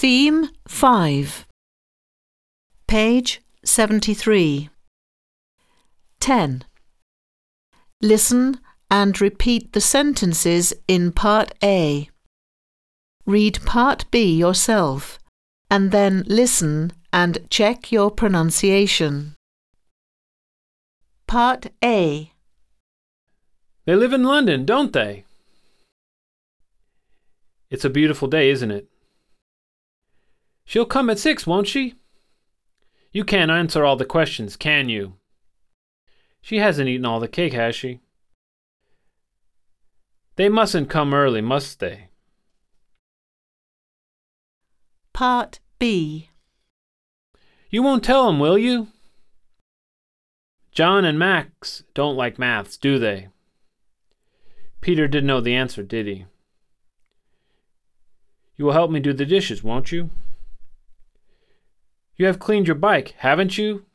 Theme 5 Page 73 10. Listen and repeat the sentences in Part A. Read Part B yourself and then listen and check your pronunciation. Part A. They live in London, don't they? It's a beautiful day, isn't it? She'll come at six, won't she? You can't answer all the questions, can you? She hasn't eaten all the cake, has she? They mustn't come early, must they? Part B. You won't tell 'em, will you? John and Max don't like maths, do they? Peter didn't know the answer, did he? You will help me do the dishes, won't you? You have cleaned your bike, haven't you?